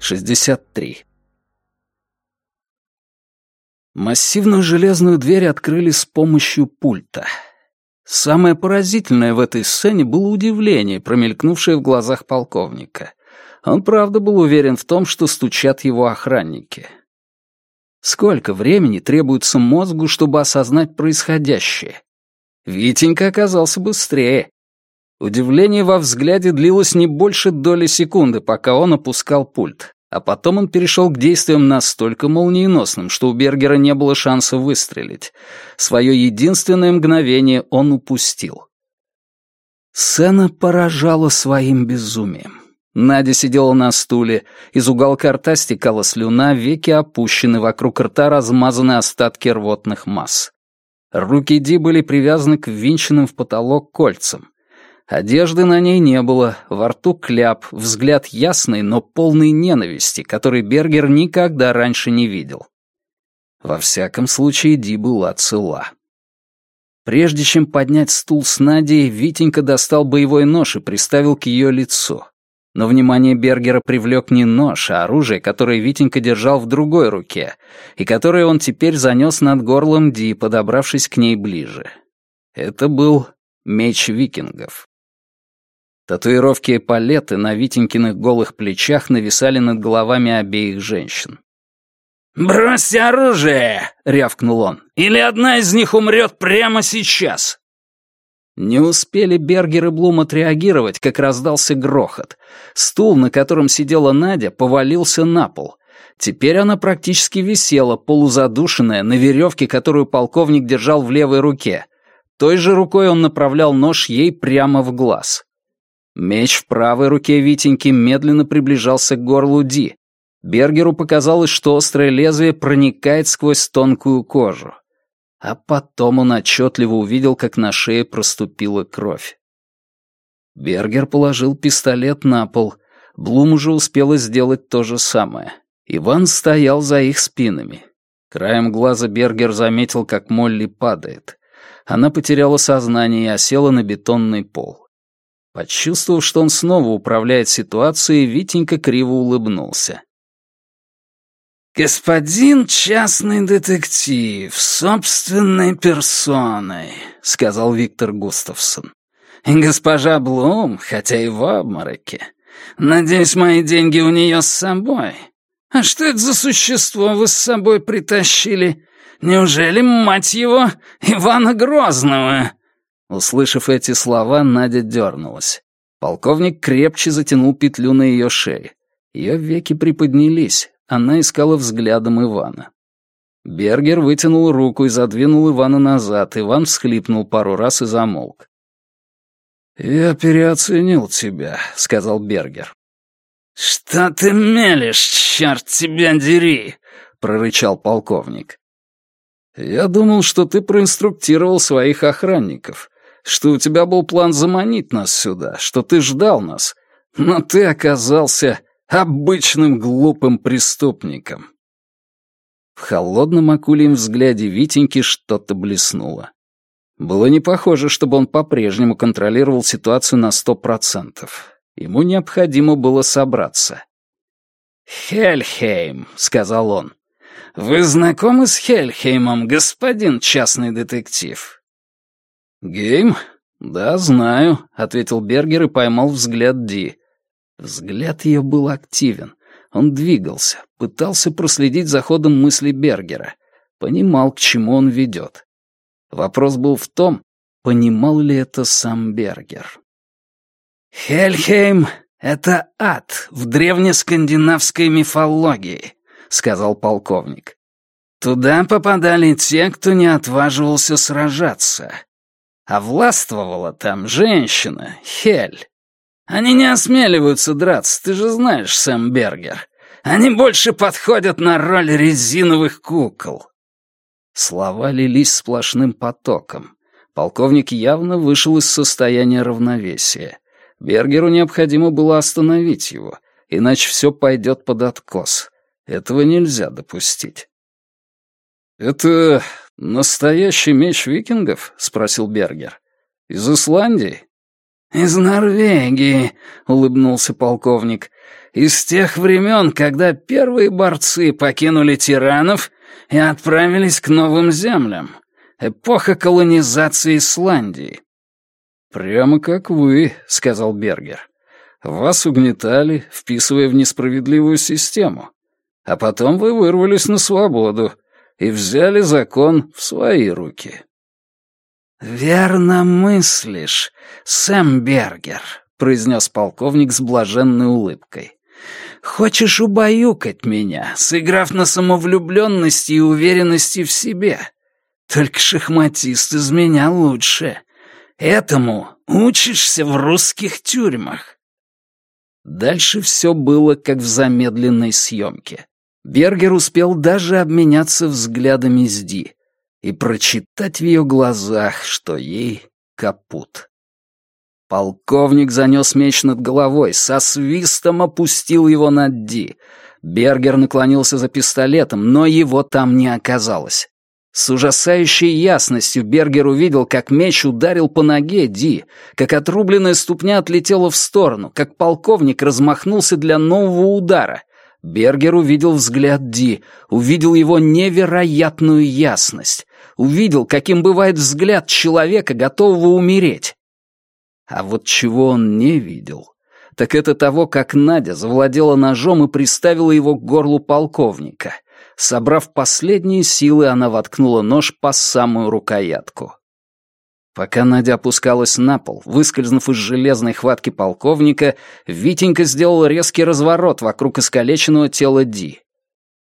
63. Массивную железную дверь открыли с помощью пульта. Самое поразительное в этой сцене было удивление, промелькнувшее в глазах полковника. Он правда был уверен в том, что стучат его охранники. Сколько времени требуется мозгу, чтобы осознать происходящее? Витенька оказался быстрее. Удивление во взгляде длилось не больше доли секунды, пока он опускал пульт. А потом он перешел к действиям настолько молниеносным, что у Бергера не было шанса выстрелить. Свое единственное мгновение он упустил. Сцена поражала своим безумием. Надя сидела на стуле, из уголка рта стекала слюна, веки опущены, вокруг рта размазаны остатки рвотных масс. Руки Ди были привязаны к ввинченным в потолок кольцам. Одежды на ней не было, во рту кляп, взгляд ясный, но полный ненависти, который Бергер никогда раньше не видел. Во всяком случае, Ди была цела. Прежде чем поднять стул с Надей, Витенька достал боевой нож и приставил к ее лицу. Но внимание Бергера привлек не нож, а оружие, которое Витенька держал в другой руке, и которое он теперь занес над горлом Ди, подобравшись к ней ближе. Это был меч викингов. Татуировки и палеты на Витенькиных голых плечах нависали над головами обеих женщин. «Бросьте оружие!» — рявкнул он. «Или одна из них умрет прямо сейчас!» Не успели Бергер и Блум отреагировать, как раздался грохот. Стул, на котором сидела Надя, повалился на пол. Теперь она практически висела, полузадушенная, на веревке, которую полковник держал в левой руке. Той же рукой он направлял нож ей прямо в глаз. Меч в правой руке Витеньки медленно приближался к горлу Ди. Бергеру показалось, что острое лезвие проникает сквозь тонкую кожу. А потом он отчетливо увидел, как на шее проступила кровь. Бергер положил пистолет на пол. Блум уже успела сделать то же самое. Иван стоял за их спинами. Краем глаза Бергер заметил, как Молли падает. Она потеряла сознание и осела на бетонный пол. Почувствовав, что он снова управляет ситуацией, Витенька криво улыбнулся. «Господин частный детектив, собственной персоной», — сказал Виктор Густавсон. «И госпожа Блум, хотя и в обмороке. Надеюсь, мои деньги у нее с собой. А что это за существо вы с собой притащили? Неужели, мать его, Ивана Грозного?» Услышав эти слова, Надя дернулась. Полковник крепче затянул петлю на ее шее. Ее веки приподнялись, она искала взглядом Ивана. Бергер вытянул руку и задвинул Ивана назад. Иван всхлипнул пару раз и замолк. «Я переоценил тебя», — сказал Бергер. «Что ты мелешь, черт тебя дери!» — прорычал полковник. «Я думал, что ты проинструктировал своих охранников что у тебя был план заманить нас сюда, что ты ждал нас, но ты оказался обычным глупым преступником». В холодном акульем взгляде Витеньки что-то блеснуло. Было не похоже, чтобы он по-прежнему контролировал ситуацию на сто процентов. Ему необходимо было собраться. «Хельхейм», — сказал он. «Вы знакомы с Хельхеймом, господин частный детектив?» «Гейм? Да, знаю», — ответил Бергер и поймал взгляд Ди. Взгляд ее был активен. Он двигался, пытался проследить за ходом мысли Бергера. Понимал, к чему он ведет. Вопрос был в том, понимал ли это сам Бергер. «Хельхейм — это ад в древнескандинавской мифологии», — сказал полковник. «Туда попадали те, кто не отваживался сражаться а властвовала там женщина, Хель. Они не осмеливаются драться, ты же знаешь, Сэм Бергер. Они больше подходят на роль резиновых кукол». Слова лились сплошным потоком. Полковник явно вышел из состояния равновесия. Бергеру необходимо было остановить его, иначе все пойдет под откос. Этого нельзя допустить. «Это «Настоящий меч викингов?» — спросил Бергер. «Из Исландии?» «Из Норвегии», — улыбнулся полковник. Из тех времен, когда первые борцы покинули тиранов и отправились к новым землям. Эпоха колонизации Исландии. «Прямо как вы», — сказал Бергер. «Вас угнетали, вписывая в несправедливую систему. А потом вы вырвались на свободу и взяли закон в свои руки». «Верно мыслишь, Сэм Бергер», — произнес полковник с блаженной улыбкой. «Хочешь убаюкать меня, сыграв на самовлюбленности и уверенности в себе? Только шахматист из меня лучше. Этому учишься в русских тюрьмах». Дальше все было как в замедленной съемке. Бергер успел даже обменяться взглядами с Ди и прочитать в ее глазах, что ей капут. Полковник занес меч над головой, со свистом опустил его над Ди. Бергер наклонился за пистолетом, но его там не оказалось. С ужасающей ясностью Бергер увидел, как меч ударил по ноге Ди, как отрубленная ступня отлетела в сторону, как полковник размахнулся для нового удара. Бергер увидел взгляд Ди, увидел его невероятную ясность, увидел, каким бывает взгляд человека, готового умереть. А вот чего он не видел, так это того, как Надя завладела ножом и приставила его к горлу полковника — Собрав последние силы, она воткнула нож по самую рукоятку. Пока Надя опускалась на пол, выскользнув из железной хватки полковника, Витенька сделал резкий разворот вокруг искалеченного тела Ди.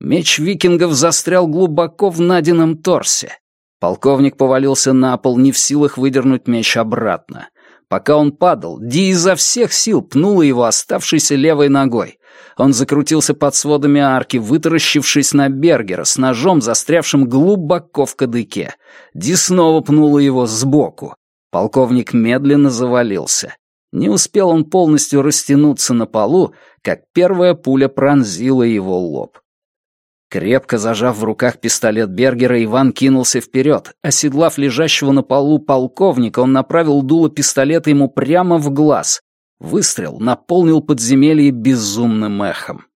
Меч викингов застрял глубоко в Надином торсе. Полковник повалился на пол, не в силах выдернуть меч обратно. Пока он падал, Ди изо всех сил пнула его оставшейся левой ногой. Он закрутился под сводами арки, вытаращившись на Бергера с ножом, застрявшим глубоко в кадыке. Ди снова пнула его сбоку. Полковник медленно завалился. Не успел он полностью растянуться на полу, как первая пуля пронзила его лоб. Крепко зажав в руках пистолет Бергера, Иван кинулся вперед. Оседлав лежащего на полу полковника, он направил дуло пистолета ему прямо в глаз. Выстрел наполнил подземелье безумным эхом.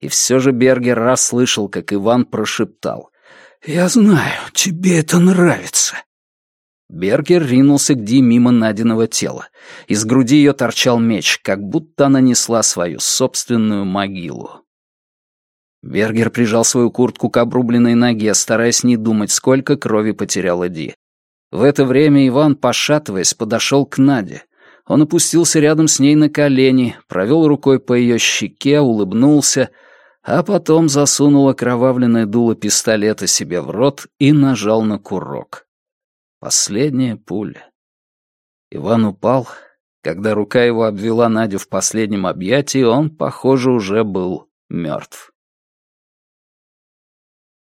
И все же Бергер расслышал, как Иван прошептал. «Я знаю, тебе это нравится». Бергер ринулся к Ди мимо Надиного тела. Из груди ее торчал меч, как будто она несла свою собственную могилу. Бергер прижал свою куртку к обрубленной ноге, стараясь не думать, сколько крови потеряла Ди. В это время Иван, пошатываясь, подошел к Наде. Он опустился рядом с ней на колени, провел рукой по ее щеке, улыбнулся, а потом засунул окровавленное дуло пистолета себе в рот и нажал на курок. Последняя пуля. Иван упал. Когда рука его обвела Надю в последнем объятии, он, похоже, уже был мертв.